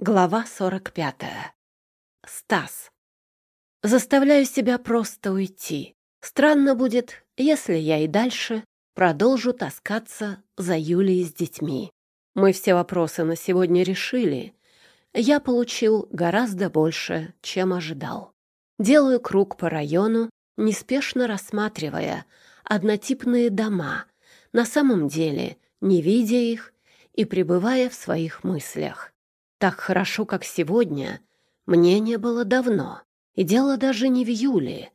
Глава 45. Стас. Заставляю себя просто уйти. Странно будет, если я и дальше продолжу таскаться за Юлей с детьми. Мы все вопросы на сегодня решили. Я получил гораздо больше, чем ожидал. Делаю круг по району, неспешно рассматривая однотипные дома, на самом деле не видя их и пребывая в своих мыслях. Так хорошо, как сегодня, мне не было давно. И дело даже не в Юле,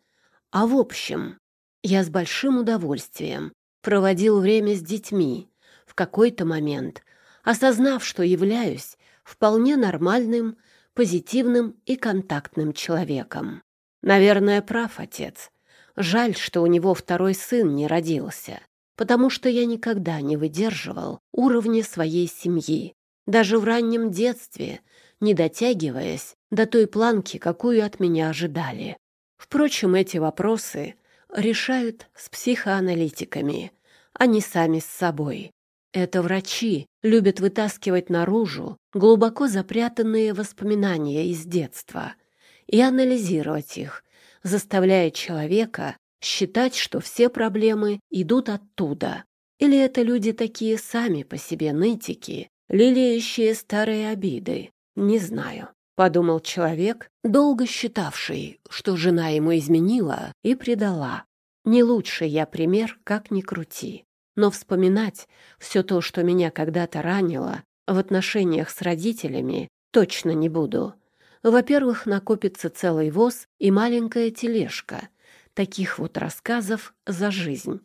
а в общем. Я с большим удовольствием проводил время с детьми, в какой-то момент, осознав, что являюсь вполне нормальным, позитивным и контактным человеком. Наверное, прав отец. Жаль, что у него второй сын не родился, потому что я никогда не выдерживал уровня своей семьи даже в раннем детстве, не дотягиваясь до той планки, какую от меня ожидали. Впрочем, эти вопросы решают с психоаналитиками, а не сами с собой. Это врачи любят вытаскивать наружу глубоко запрятанные воспоминания из детства и анализировать их, заставляя человека считать, что все проблемы идут оттуда. Или это люди такие сами по себе нытики, лелеющие старые обиды. Не знаю, подумал человек, долго считавший, что жена ему изменила и предала. Не лучший я пример, как ни крути. Но вспоминать все то, что меня когда-то ранило в отношениях с родителями, точно не буду. Во-первых, накопится целый воз и маленькая тележка таких вот рассказов за жизнь.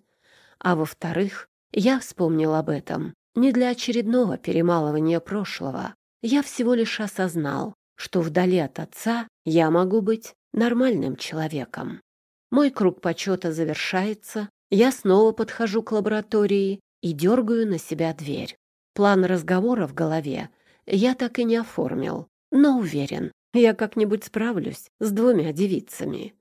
А во-вторых, я вспомнил об этом не для очередного перемалывания прошлого. Я всего лишь осознал, что вдали от отца я могу быть нормальным человеком. Мой круг почета завершается, я снова подхожу к лаборатории и дергаю на себя дверь. План разговора в голове я так и не оформил, но уверен, я как-нибудь справлюсь с двумя девицами.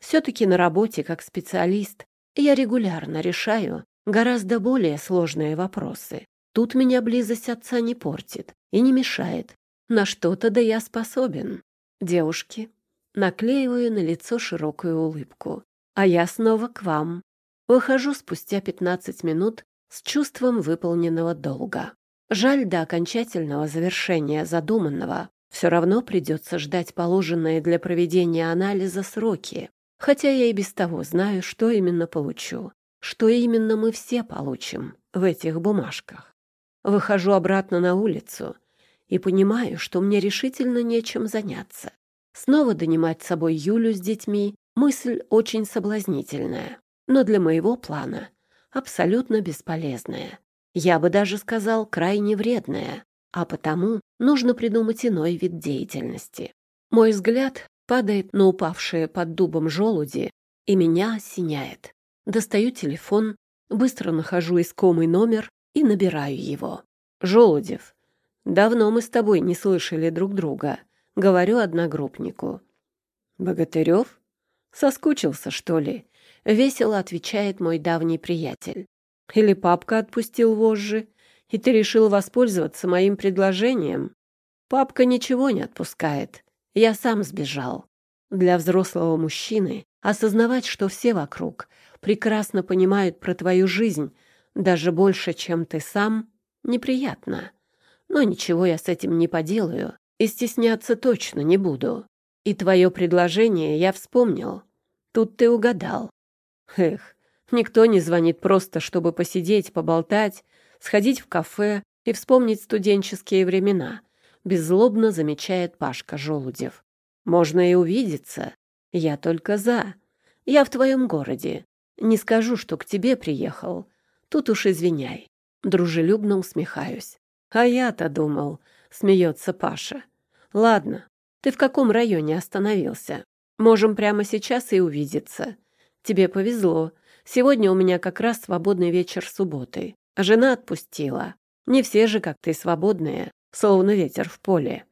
Все-таки на работе как специалист я регулярно решаю гораздо более сложные вопросы. Тут меня близость отца не портит и не мешает. На что-то да я способен. Девушки, наклеиваю на лицо широкую улыбку. А я снова к вам. Выхожу спустя пятнадцать минут с чувством выполненного долга. Жаль, до окончательного завершения задуманного все равно придется ждать положенные для проведения анализа сроки, хотя я и без того знаю, что именно получу, что именно мы все получим в этих бумажках. Выхожу обратно на улицу и понимаю, что мне решительно нечем заняться. Снова донимать с собой Юлю с детьми — мысль очень соблазнительная, но для моего плана абсолютно бесполезная. Я бы даже сказал, крайне вредная, а потому нужно придумать иной вид деятельности. Мой взгляд падает на упавшие под дубом желуди, и меня осеняет. Достаю телефон, быстро нахожу искомый номер и набираю его. «Желудев, давно мы с тобой не слышали друг друга», — говорю одногруппнику. «Богатырев? Соскучился, что ли?» — весело отвечает мой давний приятель. «Или папка отпустил вожжи, и ты решил воспользоваться моим предложением?» «Папка ничего не отпускает. Я сам сбежал. Для взрослого мужчины осознавать, что все вокруг прекрасно понимают про твою жизнь, даже больше, чем ты сам, неприятно. Но ничего я с этим не поделаю и стесняться точно не буду. И твое предложение я вспомнил. Тут ты угадал. Эх, никто не звонит просто, чтобы посидеть, поболтать, сходить в кафе и вспомнить студенческие времена, беззлобно замечает Пашка Желудев. Можно и увидеться. Я только за. Я в твоем городе. Не скажу, что к тебе приехал, Тут уж извиняй. Дружелюбно усмехаюсь. А я-то думал, смеется Паша. Ладно, ты в каком районе остановился? Можем прямо сейчас и увидеться. Тебе повезло. Сегодня у меня как раз свободный вечер субботы. Жена отпустила. Не все же, как ты, свободные, словно ветер в поле.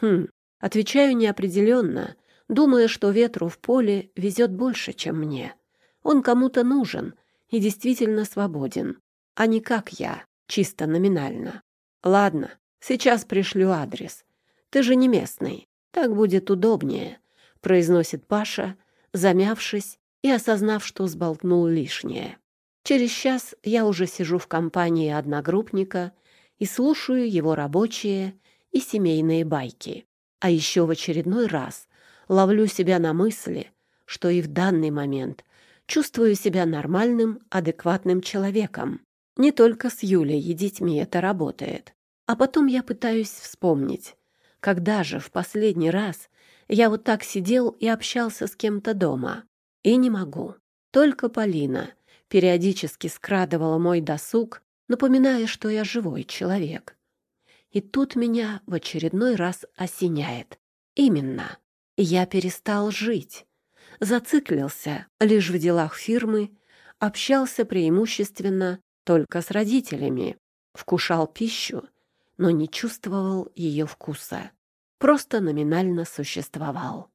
Хм, отвечаю неопределенно, думая, что ветру в поле везет больше, чем мне. Он кому-то нужен, и действительно свободен, а не как я, чисто номинально. Ладно, сейчас пришлю адрес. Ты же не местный. Так будет удобнее», — произносит Паша, замявшись и осознав, что сболтнул лишнее. Через час я уже сижу в компании одногруппника и слушаю его рабочие и семейные байки. А еще в очередной раз ловлю себя на мысли, что и в данный момент чувствую себя нормальным, адекватным человеком. Не только с Юлей и детьми это работает. А потом я пытаюсь вспомнить, когда же в последний раз я вот так сидел и общался с кем-то дома. И не могу. Только Полина периодически скрадывала мой досуг, напоминая, что я живой человек. И тут меня в очередной раз осеняет. Именно. Я перестал жить. Зациклился лишь в делах фирмы, общался преимущественно только с родителями, вкушал пищу, но не чувствовал ее вкуса. Просто номинально существовал.